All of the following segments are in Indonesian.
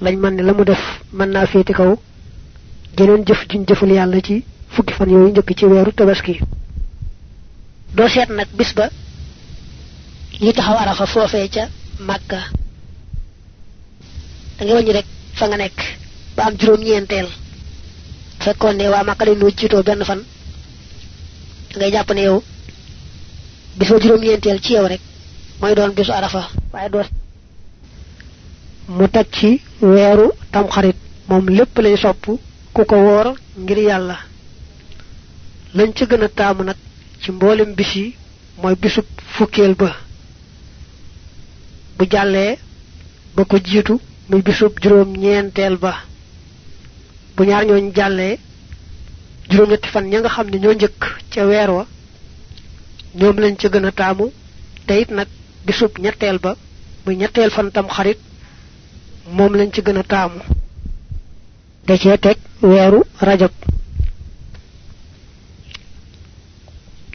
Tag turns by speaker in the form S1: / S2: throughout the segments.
S1: lañ man ne la mu def mën naa féete kaw geneen jëf juñ jëful yàlla ci fukki fan yooyu njëkk ci weeru tabaski. Doo seet nag bis ba yi taxaw arafa foofee ca màkka da ngay wàññi rek fa nga nekk ba am ne dañoo jiitoo benn fan ngay jàpp ne yow bis ba juróom ñeenteel ci yow rek mooy doon bisu arafa waaye doo mu teg ci weeru tamxarit. Moom lépp lay sopp ku ko woor ngir yàlla. Lañ ci gën a taamu nag ci mboolem bis yi mooy bisub fukkeel ba. Bu jàllee ba ko jiitu muy bisub juróom ñeenteel ba. Bu ñaar ñooñ jàllee juróom ñetti fan ña nga xam ne ñoo njëkk ca weer ñoom lañ ca gën a taamu. Te bisub ñetteel ba muy ñetteel fan tam xarit moom lañ ci gën a taamu. Da cee teg weeru rajab.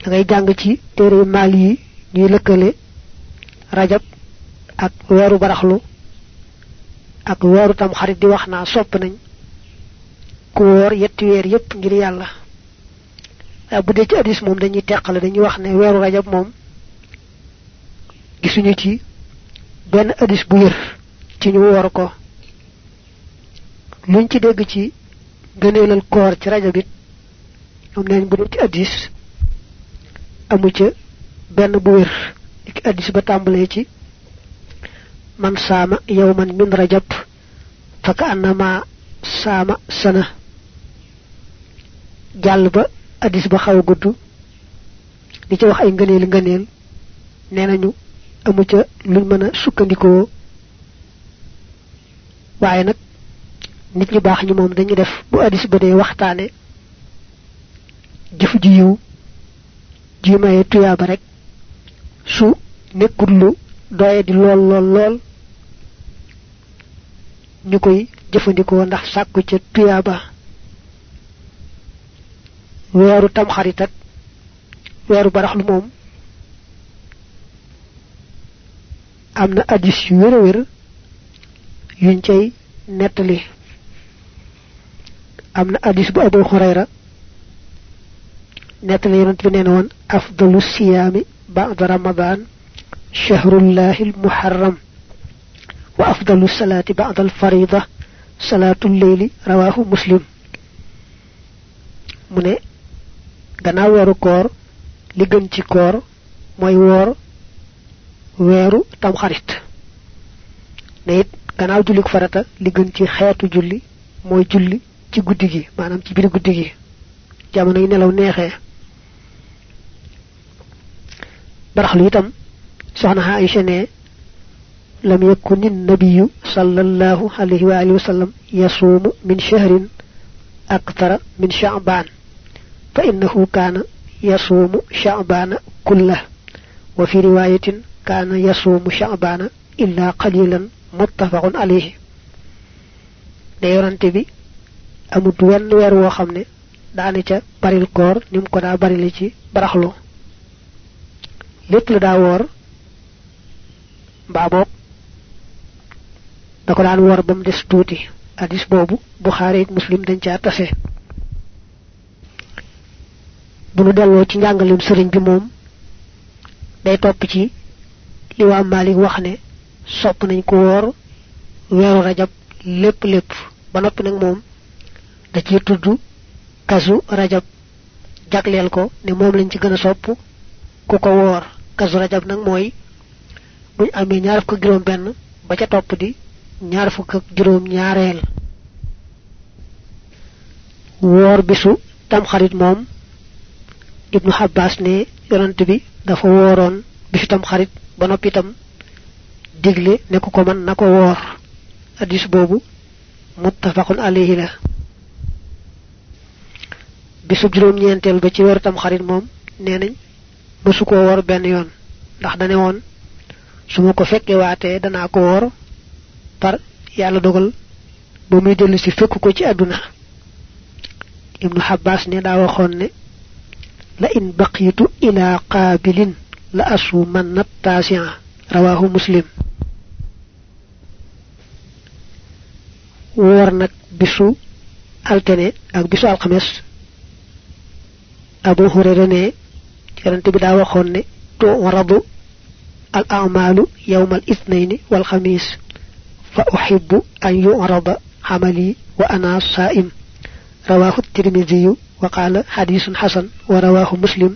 S1: Da ngay jàng ci téere maal yi ñuy rajab ak weeru baraxlu ak weeru tam xarit di wax naa sopp nañ ku woor yetti weer yépp ngir yàlla. Bu dee ci hadis moom dañuy teqale dañuy wax ne weeru rajab moom gisuñu ci benn hadis bu ci ñu woor ko. Luñ ci dégg ci gëneelal koor ci rajab it ñoom neen bu ci hadis amu ca benn bu wér. Iki hadis ba tàmbalee ci man saama yawman min rajab faka annama saama sana. Jàll ba hadis ba xaw a gudd di ci wax ay ngëneel ngëneel nee nañu amu ca luñ mën a sukkandikoo waaye nag nit ñu baax ñi moom dañu def bu hadis ba dee waxtaane jëf ji yiw ji maye tuyaaba rek su nekkul lu doye di lool lool lool ñu koy jëfandikoo ndax sàkku ca tuyaaba. Weeru tamxarit ak weeru baraxlu moom am na hadis yu wér a yuñ cay nettali am na hadis bu abu xurayra nettali yonent bi nee na woon afdalu siyaami ba'da ramadan shahrullahi almuharram wa afdalu salaati ba'da alfarida salaatu lleyli rawahu muslim mu ne gannaaw weeru koor li gën ci koor mooy woor weeru tamxarit ne it gannaaw jullik farata li gën ci xeetu julli mooy julli ci guddi gi maanaam ci biir guddi gi jamono yi nelaw neexee baraxlu itam soxna Aïcha ne lam yakun nabiyu sallallahu alayhi wa alihi wa sallam yasuumu min shahrin akthara min sha'ban fa innahu kaana yasuumu sha'bana kullah wa fi riwayatin kaana yasuumu sha'bana illa qalilan muttafaqun alayhi. Ne yonante bi amut wenn weer woo xam ne daane ca baril koor ni mu ko daa barile ci baraxlu. Lépp la daa woor mbaa boog da ko daan woor ba mu des hadis ak muslim dañ caa tase. Bu nu delloo ci njàngalem sëriñ bi moom day topp ci li waa Malik wax ne sopp nañ ko woor weeru rajab lépp lépp. Ba noppi nag moom da ciy tudd kasu rajab. Jagleel ko ne moom lañ ci gën a sopp ku ko woor. Kasu rajab nag mooy buñ amee ñaar fukk ak juróom benn ba ca topp di ñaar fukk ak bisu tamxarit moom ibnu xabbas ne yonant bi dafa wooroon bisu tamxarit ba noppi itam digle ne ku ko man na ko woor. Hadis boobu muttafaqun alayhi la. Bisu juróom ñeenteel ba ci weeru tamxarit moom nee nañ mësu koo woor benn yoon. Ndax dane woon su ma ko fekkee waatee danaa ko woor par yàlla dogal ba muy dellu si fekk ko ci àdduna. Ibnu xabbas ne daa waxoon ne la in baqitu ila qaabilin la asu man nat taasian rawahu muslim woor nag bisu altene ak bisu alxames abu hurayra ne yonente bi daa waxoon ne to waradu al amalu yawma al ithnaini wal khamis fa uhibbu an yu'rada amali wa ana sa'im rawahu at-tirmidhi wa qala hadithun hasan wa rawahu muslim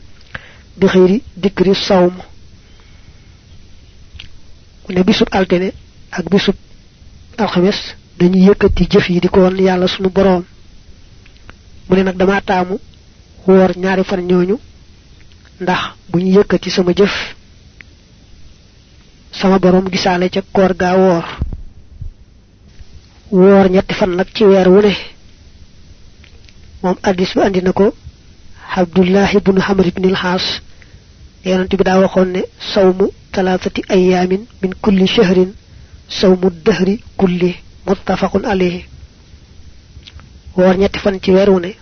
S1: bi khayri dhikri sawm ne bisub altene ak bisub alxames dañuy yëkkati jëf yi di ko won yàlla sunu boroom. mu ne nag dama taamu woor ñaari fan ñooñu ndax bu ñu yëkkati sama jëf sama boroom gisaale ca koor gaa woor. woor ñetti fan nag ci weer wu ne. moom addis bi andi na ko abdullah ibnu hamr ibn al-has yonent bi daa waxoon ne sawmu talaatati ayaamin min kulli shahrin sawmu dahri kulli متفق عليه وور نيت فان تي ويرو ني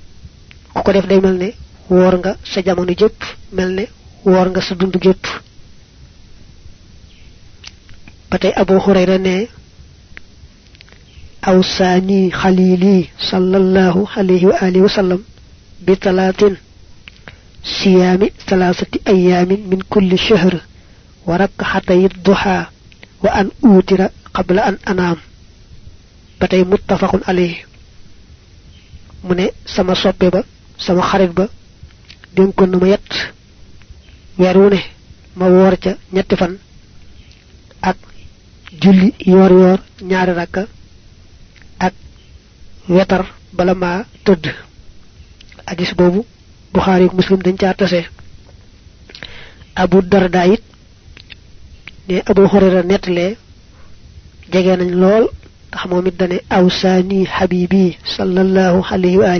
S1: كوكو ديف داي ملني وورغا سا جامونو جيب ملني وورغا سا دوندو جيب باتاي ابو هريره ني اوساني خليلي صلى الله عليه واله وسلم بثلاث صيام ثلاثة أيام من كل شهر وركحتي الضحى وان اوتر قبل ان انام ba tey muttafaqun alayhi mu ne sama soppe ba sama xarit ba dénkoon na ma yett. Weer wu ne ma woor ca ñetti fan ak julli yoor yoor ñaari rakka ak wetar bala ma tëdd. Hadis boobu buxaari muslim dañ caa tase. Abu darda it ne abu hurayra nettalee jege nañ lool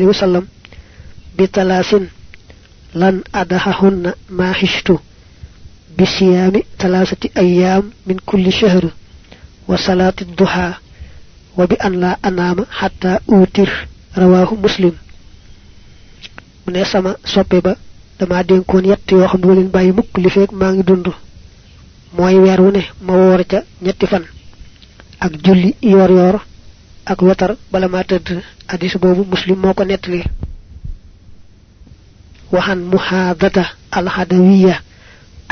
S1: wa sallam bi talaasin lan adahahunna ma xishtu bi siyaami talaasati ayaam min kulli shahr wa salaati duha wa bi an la anaama xatta uutir rawaahu muslim mu ne sama soppe ba dama dénkoon yett yoo xam ne leen bàyyi mukk li feeg maa ngi dund mooy weer wu ne ma woor ca ñetti fan ak julli yor yor ak wetar bala ma tëdd hadis boobu muslim moo ko nettali waxan muhaadata alxadawiya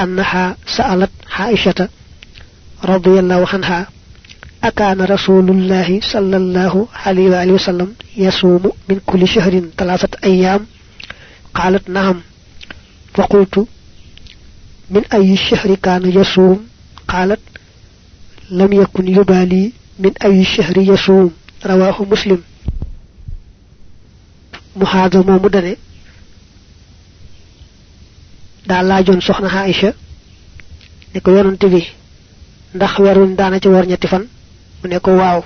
S1: annaha sa'alat xaishata radiyallahu anha أكان رسول الله صلى الله عليه وآله وسلم يصوم من كل شهر ثلاثة أيام قالت نعم فقلت من أي الشهر كان يصوم قالت لم يكن يبالي من أي الشهر يصوم رواه مسلم محاذا مومدني da laajoon soxna Aïcha ne ko yonante bi ndax werun daana ci wor ñetti fan mu ne ko waaw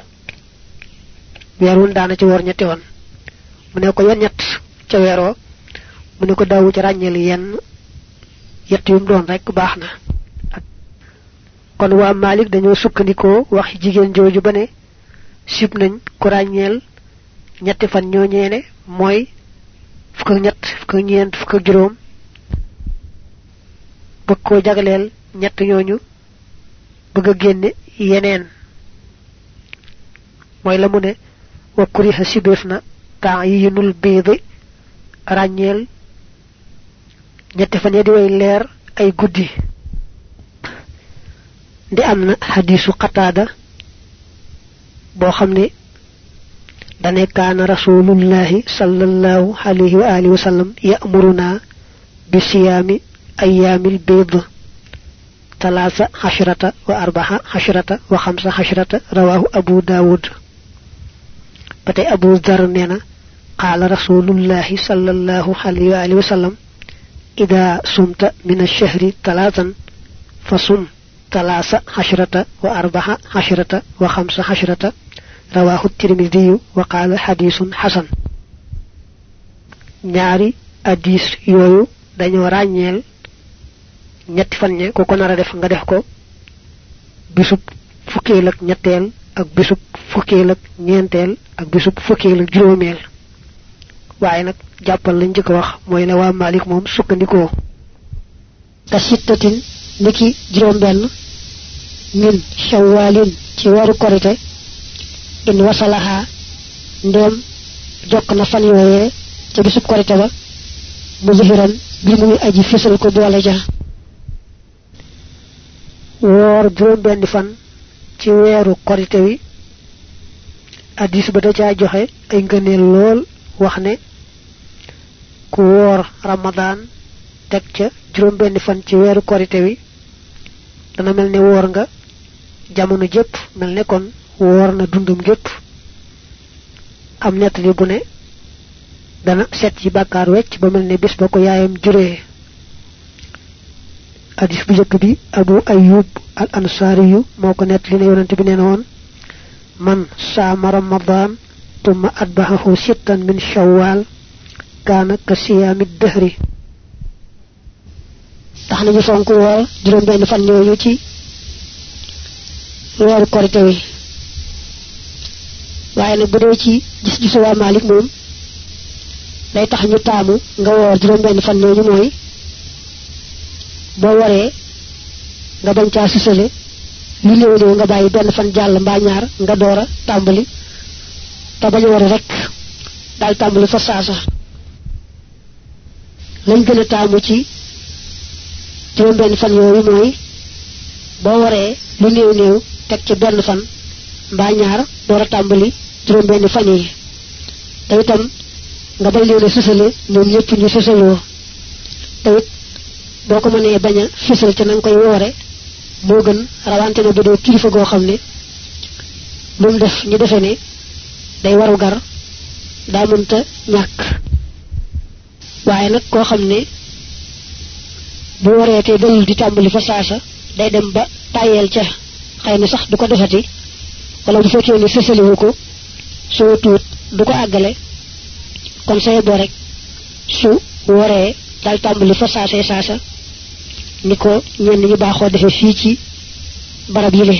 S1: werun daana ci wor ñetti fan mu ne ko yan ñett ca weeroo mu ne ko daawu ci ràññeel yenn yett yum doon rek baax na kon waa malik dañoo sukkandikoo wax jigéen jooju ba ne sib nañ ku ràññeel ñetti fan ñoo ñeene mooy fukk ak ñett fukk ak ñeent bëgg koo jagleel ñett ñooñu bëgg a génne yeneen. Mooy la mu ne wa kuriha sibeef na temps yi yinul biidi ràññeel ñetti fan ya di way leer ay guddi ndi am na xadiisu qataada boo xam ne dane kaana rasulullahi sallallahu alayhi wa alihi wa sallam ya'muruna bi siyaami ayaamil biid talaasa xashrata wa arbaxa xashrata wa xamsa xashrata rawaahu abu daawud ba tey abu dar nee na qaala rasulullahi sallallahu alayhi wa alihi wa sallam ida sumta min alchahri talaatan fa sum arbaxa xashrata wa xamsa xashrata rawaahu tirmidiyu wa qaala xadiisun xasan ñaari addis yooyu dañoo ràññeel ñetti fan ñe ko ko nar a def nga def ko bisub fukkeel ak ñetteel ak bisub fukkeel ak ñeenteel ak bisub fukkeel ak juróomeel waaye nag jàppal lañ njëkk wax mooy la waa Malik moom sukkandikoo ka sittatin niki juróom benn min shawalin ci weeru korite in wasalaha ndem jokk na fan yooyee ca bisub korite ba mu zihiran bi muy aji fisal ko boole ja. Woor juróom benn fan ci weeru korite wi addis ba da caa joxe ay ngëneel lool wax ne ku woor ramadan teg ca juróom benn fan ci weeru korite wi dana mel ne nga. Jamono jëpp mel ne kon woor na dundum gépp am nettali bu ne dana set ci bàkkaar wecc ba mel ne bis yaayam juree hadis bu bi abu ayyub al ansariyu moo ko nettali ne yonante bi nee na woon man saama ramadan tumma atbaxahu sittan min shawwal kaana ka siyaami dëhri tax nañu fonk woor juróom benn fan yooyu ci weeru korite wi. Waaye nag bu dee ci gis gisu waa malik moom day tax ñu taamu nga woor juróom benn fan yooyu mooy boo waree nga bañ caa susale lu néew néew nga bàyyi benn fan jàll mbaa ñaar nga door a tàmbali te bañ a wari rek daal tàmbali fa saasa. Lañ gën a taamu ci juróom benn fan yooyu mooy boo waree lu néew néew teg ci benn fan mbaa ñaar door a tàmbali juróom benn fan yi. Te itam nga bañ leen a susale ñoom ñëpp ñu susaloo te it boo ko mënee bañ a fisal ca nanga koy woore moo gën rawante ne bu kilifa goo xam ne lu def ñu defe ne day waru gar daa mënta ñàkk. Waaye nag koo xam ne bu wareetee dalul di tàmbali fa saasa day dem ba tàyyeel ca xëy na sax du ko defati wala bu fekkee ni sësaliwu ko soo tuut du ko àggale kon say boo rek su waree dal tàmbali fa saasee saasa ni ko ñenn ñu baaxoo defe fii ci barab yi le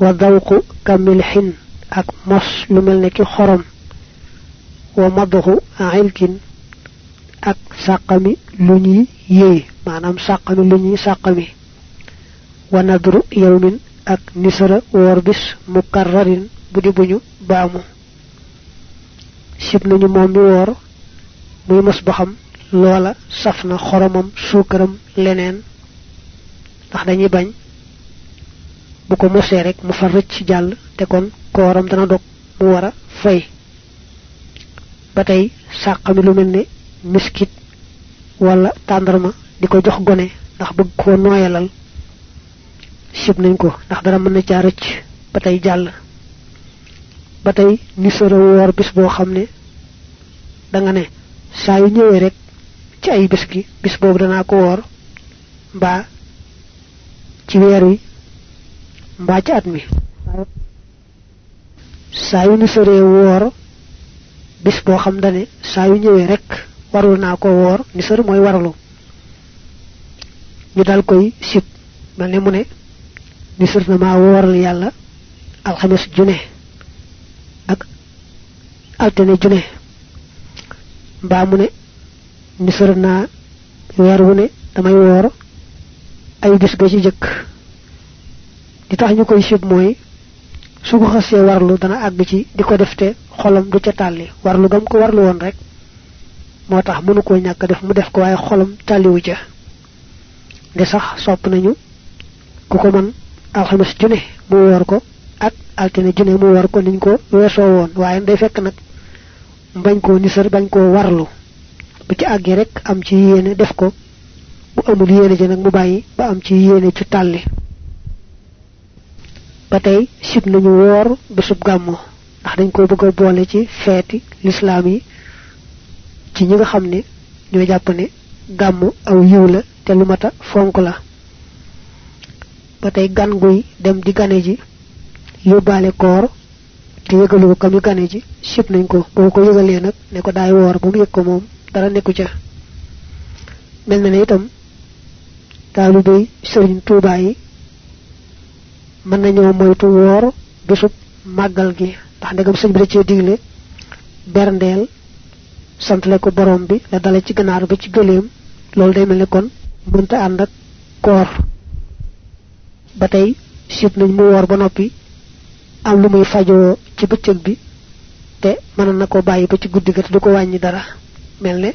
S1: wa dawqu kamil xin ak mos lu mel ne ki xorom wa madaxu ilkin ak sàqami lu ñuy yéey maanaam sàqami lu ñuy sàqami wa nadru yawmin ak nisara woor bis mukarrarin bu di buñu baamu. Sib nañu moom mi woor muy mos ba xam loola saf na xoromam suukaram leneen. Ndax dañuy bañ bu ko mosee rek mu fa rëcc jàll te kon kooram dana dog mu war a fay. Ba tey sàqami lu mel ne miskit wala tàndarma di ko jox gone ndax bëgg koo nooyalal sib nañ ko ndax dara mën na caa rëcc. Ba tey jàll. Ba tey woor bis boo xam ne da nga ne saa yu ñëwee rek ci ay bis bis boobu danaa ko woor mbaa ci weer wi mbaa ci at mi. Yu bis boo xam dane saa yu ñëwee rek warul naa ko woor ni sër mooy warlu. Ñu dal koy sib mel ne mu ne ni sër na maa wooral yàlla alxames june ak altine june mbaa mu ne ni sër naa weer wu ne damay woor ay bis ga ci jëkk. Di tax ñu koy sib mooy su ko xasee warlu dana àgg ci di ko def te xolam du ca tàlli. Warlu gam ko warlu woon rek moo tax mënu koo ñàkk def mu def ko waaye xolam tàlliwu ca. De sax sopp nañu ku ko mën alxames june mu woor ko ak altine june mu woor ko niñ ko weesoo woon. Waaye day fekk nag bañ koo nisar bañ koo warlu. Bu ci àggee rek am ci yéene def ko. Bu amul yéene ji nag mu bàyyi ba am ci yéene ci tàlli. Ba tey sib nañu woor bésub gàmmo ndax dañ ko bëgg boole ci feeti lislaam yi ci ñi nga xam ne ñoo jàpp ne gàmmu aw yiw la te lu mata fonk la ba tey gan guy dem di gane ji yóbbaale koor te yëgalu ko kam yu gane ji sib nañ ko boo ko yëgalee nag ne ko daay woor ba mu yëg ko moom dara nekku ca mel na ne itam taalibey sëriñ tuubaa yi mën nañoo moytu woor bisub màggal gi ndax ndegam sëñ bi da cee digle berndeel santale ko borom bi la dale ci ganaar ba ci gëleem loolu day mel ne kon mënta ànd ak koor. Ba tey nañ mu woor ba noppi am lu muy fajoo ci bëccëg bi te mën na ko bàyyi ba ci guddi ga du ko wàññi dara. Mel ne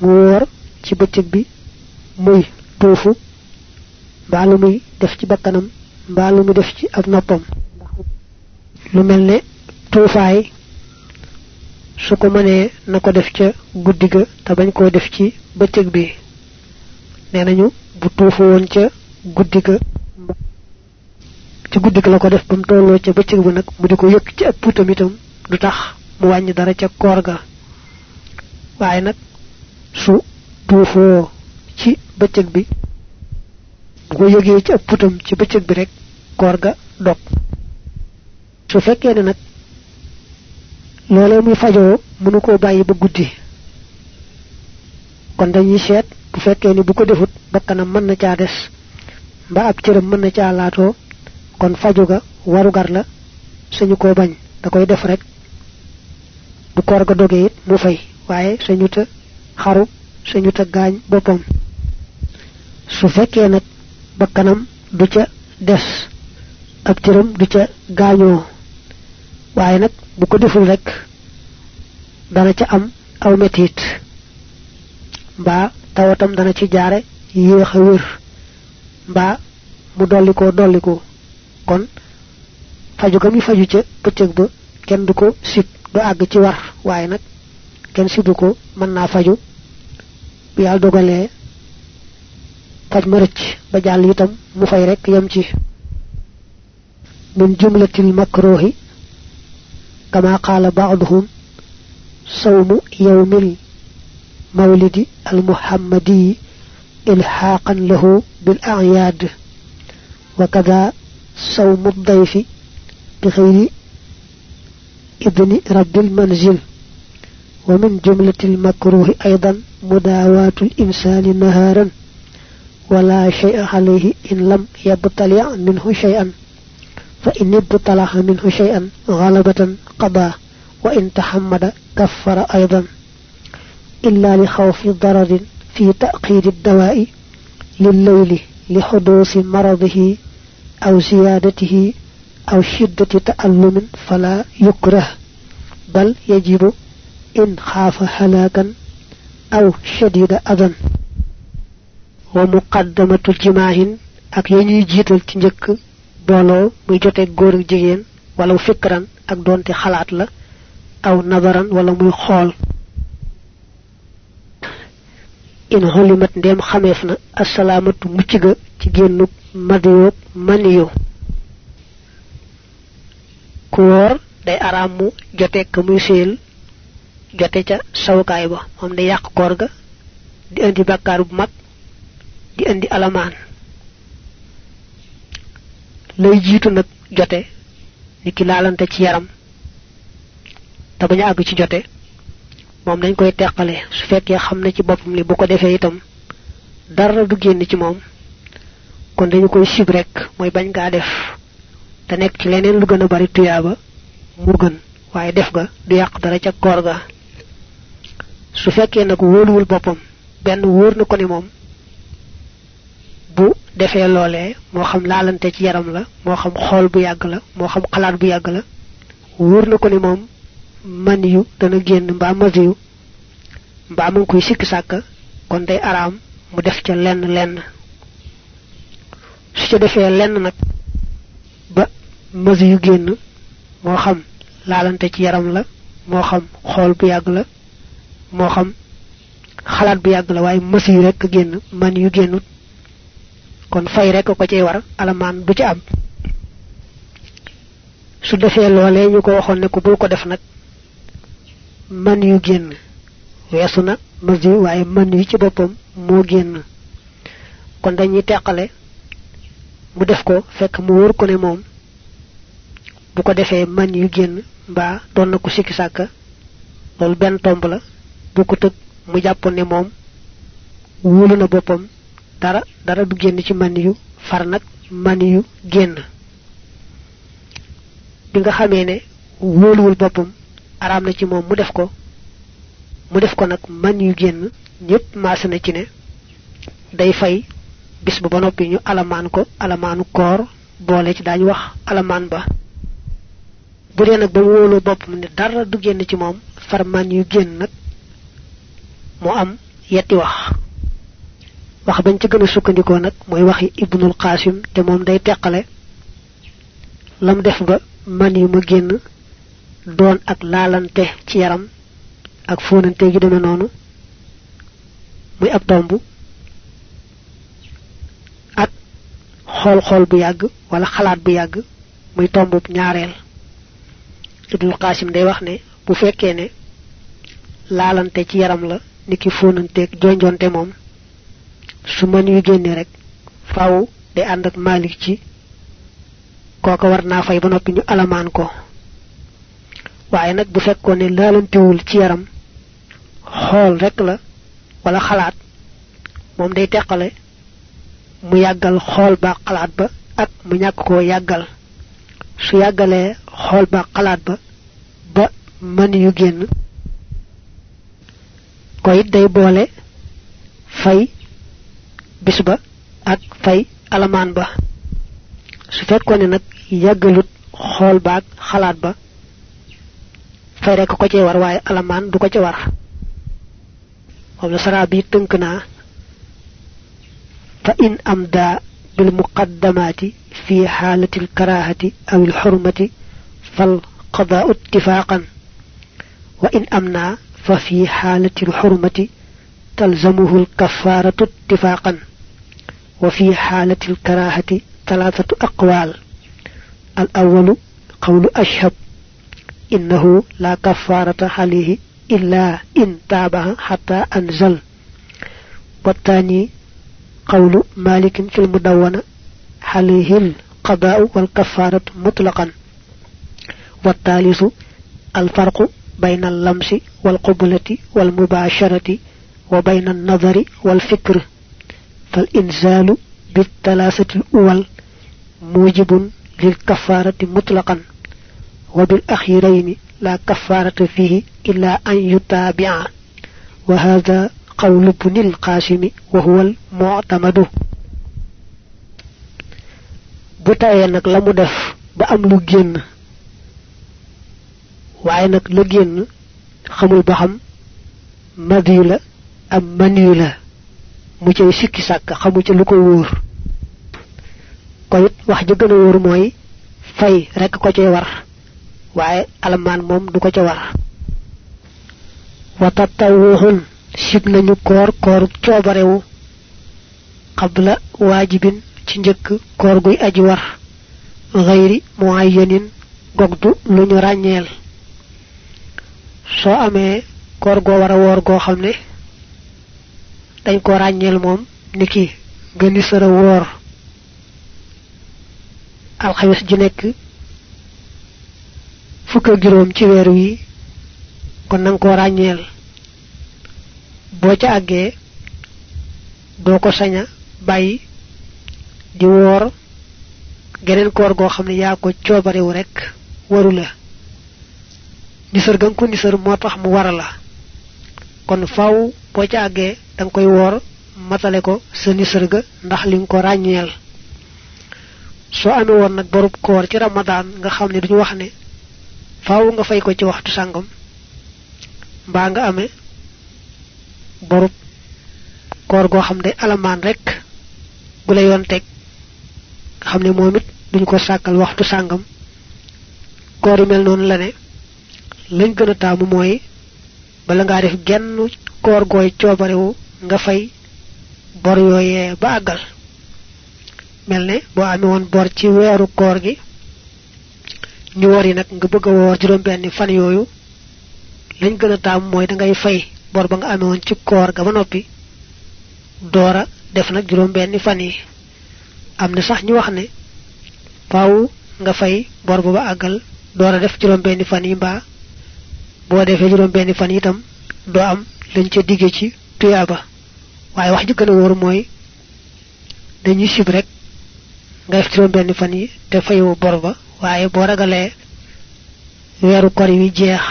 S1: mu ci bëccëg bi muy tuufu mbaa lu muy def ci bakkanam mbaa lu muy def ci ab noppam. Lu mel ne tuufaay su ko mënee na ko def ca guddi ga te bañ koo def ci bëccëg bi. Nee nañu bu tuufu woon ca guddi ga ci guddi ga la ko def ba mu tolloo ca bëccëg ba nag mu di ko yëkk ci ab puutam itam du tax mu wàññi dara ca koor ga. Waaye nag su tuufoo ci bëccëg bi bu ko yëgee ci ab puutam ci bëccëg bi rek koor ga dog. Su fekkee ne nag loolee muy fajoo mënu koo bàyyi ba guddi. Kon dañuy seet bu fekkee ni bu ko defut bakkanam mën na caa des. Mbaa ab cëram mën na caa laatoo kon faju ga warugar la sañu koo bañ da koy def rek. Bu koor ga dogee it mu fay waaye sañu ta xaru sañu ta gaañ boppam. Su nag bakkanam du ca des ab cëram du ca nag bu ko deful rek dana ca am aw metit mbaa tawatam dana ci jaare yéex a wér mbaa mu dolliko dolliko kon faju ga mi faju ca bëccëg ba kenn du ko sib du àgg ci war waaye nag kenn sibu ko mën naa faju bu yàlla dogalee faj ma rëcc ba jàll itam mu fay rek yam ci min jumlatil makruhi كما قال بعضهم صوم يوم المولد المحمدي إلحاقا له بالأعياد. وكذا صوم الضيف بغير ابن رب المنزل. ومن جملة المكروه أيضا مداواة الإنسان نهارا ولا شيء عليه إن لم يبتلع منه شيئا. فإن ابتلع منه شيئا غلبة قضى وإن تحمد كفر أيضا. إلا لخوف ضرر في تأخير الدواء لليل لحدوث مرضه أو زيادته أو شدة تألم فلا يكره. بل يجب إن خاف هلاكا أو شديد أذى. ومقدمة جماع ak yañuy jiital booloo muy jote góor ak jigéen wala fikran ak donte xalaat la aw nazaran wala muy xool. In holimat ndem xameef na assalaamatu mucc ga ci génnu madiyoog maniyo. Ku woor day araam mu jote ka muy séel jote ca sawukaay ba moom day yàq koor ga di indi bàkkaar bu mag di indi alamaan lay jiitu nag jote ni ki laalante ci yaram te bañ àgg ci jote moom dañ koy teqale su fekkee xam na ci boppam ni bu ko defee itam dara du génn ci moom kon dañu koy sib rek mooy bañ ngaa def te nekk ci leneen lu gën bari tuyaaba mu gën waaye def ga du yàq dara ca koor ga su fekkee nag wóoluwul boppam benn wóor na ko ni moom bu defee loolee moo xam laalante ci yaram la moo xam xool bu yàgg la moo xam xalaat bu yàgg la wóor na ko ni moom man yu dana génn mbaa masiyu mbaa mu koy sikk sàkk kon day araam mu def ca lenn lenn su ca defee lenn nag ba masiyu génn moo xam laalante ci yaram la moo xam xool bu yàgg la moo xam xalaat bu yàgg la waaye masiyu rek génn man yu génnut kon fay rek ko ci war alamaan du ci am. Su defee loolee ñu ko ne ko bul ko def nag man yu génn. Weesu na masi waaye man yu ci boppam moo génn. Kon dañuy teqale mu def ko fekk mu wóor ko ne moom bu ko defee man yu génn mbaa doon na ko sikki sàkka loolu benn tomb la bu ko mu ne dara dara du génn ci man far nag man yu génn bi nga xamee ne wóoluwul boppam araam na ci moom mu def ko mu def ko nag man yu génn ñépp maase na ci ne day fay bis ba ba noppi ñu alamaan ko alamaanu koor boole ci daañu wax alamaan ba. Bu dee nag ba boppam ne dara du ci far man yu génn nag am yetti wax wax bañ ci gën a sukkandikoo nag mooy waxi ibnul qasim te moom day teqale lam def ba man yu ma génn doon ak laalante ci yaram ak fóonante gi demee noonu muy ab tomb ak xool xool bu yàgg wala xalaat bu yàgg muy tombub ñaareel. Ibnul qasim day wax ne bu fekkee ne laalante ci yaram la niki fóonanteeg jonjonte moom su man yu génne rek faaw day ànd ak malik ci kooka war naa fay ba noppi ñu alamaan ko. Waaye nag bu fekkoon ne laalantewul ci yaram xool rek la wala xalaat moom day teqale mu yàggal xool ba xalaat ba ak mu ñàkk koo yàggal. Su yàggalee xool ba xalaat ba ba man yu génn ko it day boole fay bis ba ak fay alamaan ba su fekkoon ne nag yàggalut xool ba ak xalaat ba fay rek ko ci war waaye alamaan du ko ci war moom la sara bi tënk naa fa in am daa bil muqaddamaati fi xaalati alkarahati aw alxurmati fal qadaau ittifaqan wa in am naa fa fi xaalati alxurmati talzamuhu alkafaaratu ittifaqan fi xaalati alkarahati ثلاثة أقوال. الأول قول أشهب إنه لا كفارة عليه إلا إن تابع حتى أنزل. والثاني قول مالك في المدونة عليه القضاء والكفارة مطلقا. والثالث الفرق بين اللمس والقبلة والمباشرة وبين النظر والفكر. فالإنزال بالثلاثة الأول موجب للكفارة مطلقا وبالأخيرين لا كفارة فيه إلا أن يتابع. وهذا قول ابن القاسم وهو المعتمد. بتايا نك لامو دef ba am lu génn waaye nag la la la mu cay sikki sàkk xamu ci lu ko wóor. Ko it wax ji gën a wóor mooy fay rek ko cay war waaye alamaan moom du ko ca war. Wa sib nañu koor koor coobarewu qabla waajibin ci njëkk koor guy aji war. Xëyri muayyanin gogdu lu ñu ràññeel. Soo amee koor goo war a woor goo xam ne dañ ko ràññeel moom niki nga ni sara woor alxames ji nekk fukk ak juróom ci weer wi kon nang ko ràññeel boo ca àggee doo ko saña bàyyi di woor geneen koor goo xam ne yaa ko coobarewu rek waru la nisër ga nga ko nisër moo tax mu wara la kon faw boo ca àggee da nga koy woor matale ko sa nisër ga ndax li nga ko ràññeel. Soo amee woon nag koor ci ramadan nga xam ne duñu wax ne faaw nga fay ko ci waxtu sàngam mbaa nga amee borub koor goo xam ne alamaan rek la nga ko sàkkal waxtu sàngam. Koor mel noonu la ne lañ gën a taamu bala ngaa def genn koor gooy coobarewu nga fay bor yooyee ba àggal. Mel ne boo amee woon bor ci weeru koor gi ñu wori nag nga bëgg a woor juróom benni fan yooyu lañ gën a taam mooy da fay bor ba nga amee woon ci koor ga ba noppi doora def nag juróom benni fan yi. Am na sax ñu wax ne faaw nga fay bor ba ba àggal doora def juróom benni fan yi mbaa boo defee juróom benni fan itam doo am lañ ca digge ci tuyaaba waaye wax ji gën a wóor mooy dañuy sib rek nga def juróom benni fan yi te fayu bor ba waaye boo ragalee weeru kor yi jeex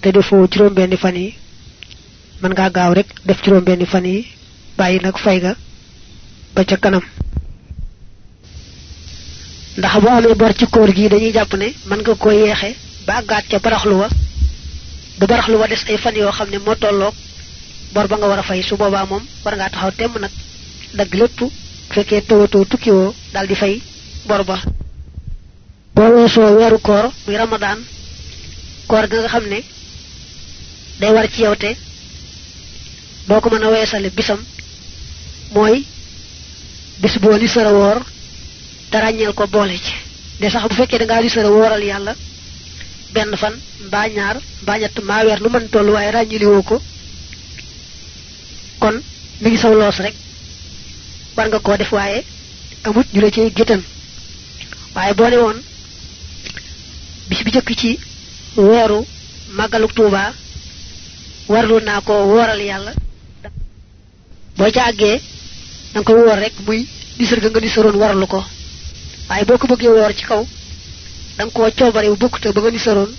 S1: te defoo juróom benni fan yi mën ngaa gaaw rek def juróom benni fan yi bàyyi nag fay ga ba ca kanam ndax bu amee bor ci koor gi dañuy jàpp ne mën nga ko yeexe ba àggaat ca baraxlu wa ba baraxlu wa des ay fan yoo xam ne moo tolloog bor ba nga war a fay su boobaa moom war ngaa taxaw temm nag dagg lépp fekkee tawatoo tukkiwoo daal di fay bor ba boo weesoo weeru koor muy ramadan. Koor ga nga xam ne day war ci yow te doo ko bisam. Mooy bis boo li sara woor te ràññeel ko boole ci de sax bu fekkee da ngaa li sara wooral yàlla benn fan mbaa ñaar mbaa ñett mbaa weer nu mën toll waaye ràññiliwoo ko. Kon mi ngi saw loos rek. War nga koo def waaye amut ñu la cay géttan waaye boo ne woon bis bi jëkk ci weeru màggaluk tuuba warlu naa ko wooral yàlla. Boo ca àggee da nga koy woor rek muy nisar ga nga nisaroon warlu ko. Waaye boo ko bëggee ci kaw da nga koo coobare bu bokkute ba nga nisaroon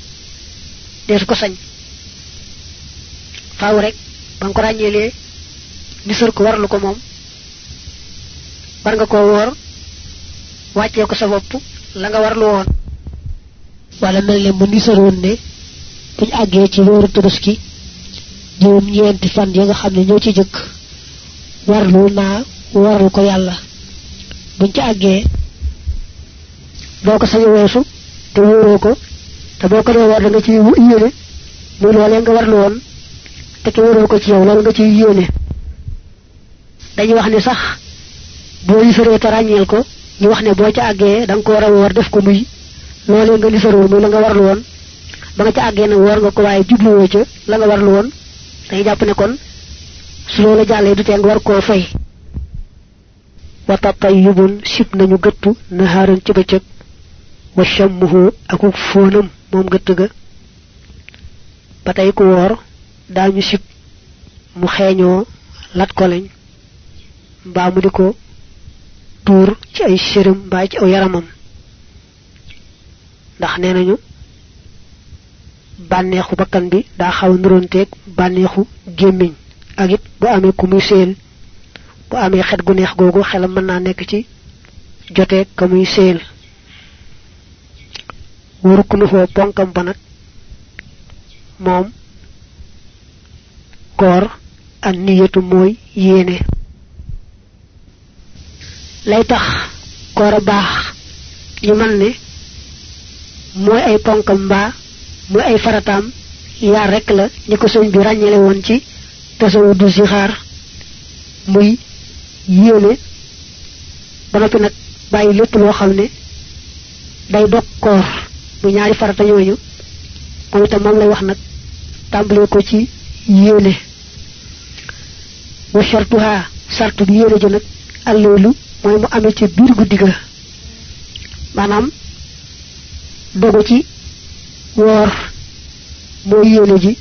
S1: deesu ko sañ. Faaw rek ba nga ko ràññeelee nisar ko warlu ko moom. War nga koo woor wàccee ko sa bopp la nga warlu woon. Wala mel ne mu nisaroon ne buñ àggee ci weeru tabaski juróom ñeenti fan ya nga xam ne ñoo ci jëkk warlu naa warlu ko yàlla. Buñ ci àggee boo ko sañ weesu te wóoroo ko te boo ko dee war nga ci yéene muy loolee nga warlu woon te ke wóoroo ko ci yow nga ci yéene. Dañuy wax ne sax boo yisaree te ràññeel ko ñu wax ne boo ca àggee da nga ko war woor def ko muy loolee nga lisaroon muy la nga warlu woon. Ba nga ca àggee nag woor nga ko waaye jubluwoo ca la nga warlu woon. Dañuy jàpp ne kon su loolu jàllee du tee nga war koo fay. Wa tatayubun sib nañu gëttu naharan ci bëccëg wa shammuhu akuk fóonam moom gëtt ga ba tey ku woor daañu sib mu xeeñoo lat ko lañ mbaa mu di ko tuur ci ay séram mbaa ci aw yaramam ndax nee nañu bànneexu bakkan bi daa xaw nuronteeg bànneexu gémmiñ ak it bu amee ku muy séel bu amee xet gu neex googu xelam mën naa nekk ci jotee ka muy séel waruk nu foo ponkam ba nag moom koor ak niyatu mooy yéene. Lay tax koor a baax ñu man ne mooy ay ponkam mbaa muy ay farataam yaar rek la ñi ko sëñ bi ràññale woon ci tasawu du xaar muy yéene. Ba ne day dog koor mu ñaari farata yooyu moom itam moom lay wax nag tàmbalee ko ci yéene. wa shartuha sartu bi yéene ji nag alloolu mooy mu amee ci biir guddi ga. Maanaam dogu ci woor mooy yéene ji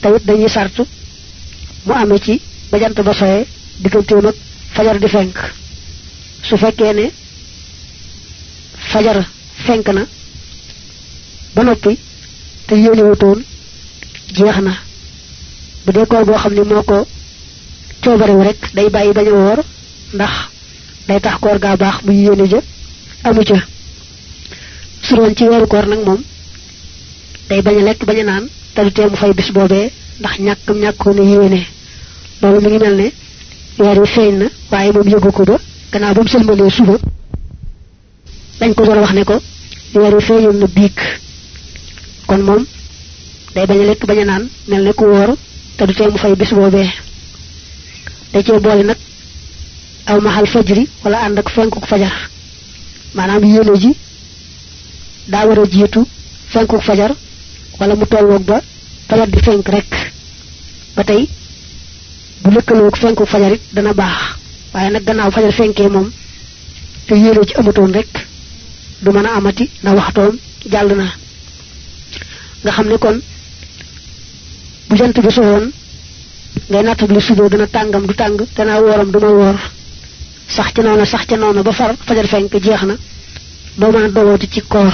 S1: tawit dañuy sartu mu amee ci ba ba soye digganteem ak fajar di fenk. Su fekkee ne fajar fenk na ba noppi te yéene wutoon jeex na. Bu dee koor boo xam ne moo ko coobarewu rek day bàyyi bañ a woor ndax day tax koor gaa baax muy yéene ja amu ca. Su ci weeru koor nag moom day bañ a lekk bañ a naan te du tee mu fay bis boobee ndax ñàkkam ñàkkoon a yéene. Loolu mi ngi mel ne weer wi feeñ na waaye moom yëgu ko ba gannaaw ba mu sëlmalee suba dañ ko doon wax ne ko weer wi feeñoon na biig kon moom day bañ a lekk bañ a naan mel ku wóor te du tee mu fay bis boobee. Da cee boole nag aw maxal fajri wala ànd ak fenkuk fajar. Maanaam yéene ji daa war a jiitu fenkuk fajar wala mu tolloog ba fajar di fenk rek. Ba tey bu lëkkaloog fenkuk fajar it dana baax. Waaye nag gannaaw fajar fenkee moom te yéene ci amatoon rek du mën a amati na waxtoom jàll na nga xam ne kon bu jant bi sowoon ngay nattabli suba dana tàngam du tàng danaa wooram duma woor. Sax ca noonu sax ca noonu ba far fajar fenk jeex na. Doo mën ci koor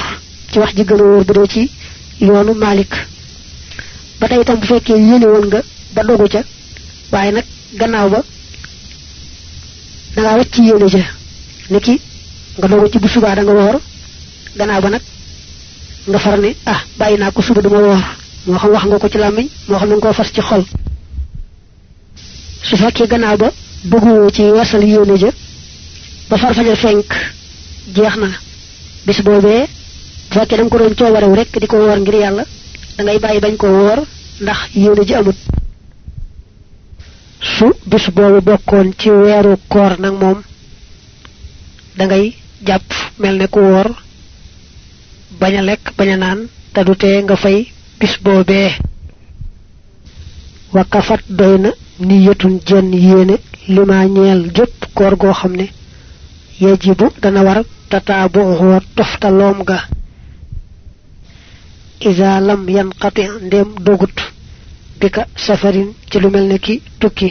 S1: ci wax ji dee ci yoonu Malik ba tey itam bu fekkee yéene woon nga ba dogu ca waaye nag gannaaw ba dangaa wacc yéene ja. Ni ki nga dogu ci bu subaa da nga woor gannaaw ba nag nga far ne ah bàyyi naa ko suba duma woor. Moo xam wax nga ko ci làmmiñ moo xam nga koo fas ci xol. Su fekkee gannaaw ba bëgguwoo ci wasal yéene ja ba far fajar fenk jeex na. Bis boobee bu fekkee da nga ko doon coobarew rek di ko woor ngir yàlla da ngay bàyyi bañ ko woor ndax yéene ji amut. Su bis boobu bokkoon ci weeru koor nag moom da ngay jàpp mel ne ku woor bañ a lekk bañ a naan te du tee nga fay bis boobee. Wakafat doy na niyatun jenn yéene lima ñeel gépp koor goo xam ne yajibu dana war tataabuhu toftaloom ga. Iza lam yanqati ndem dogut bika safarin ci lu ki tukki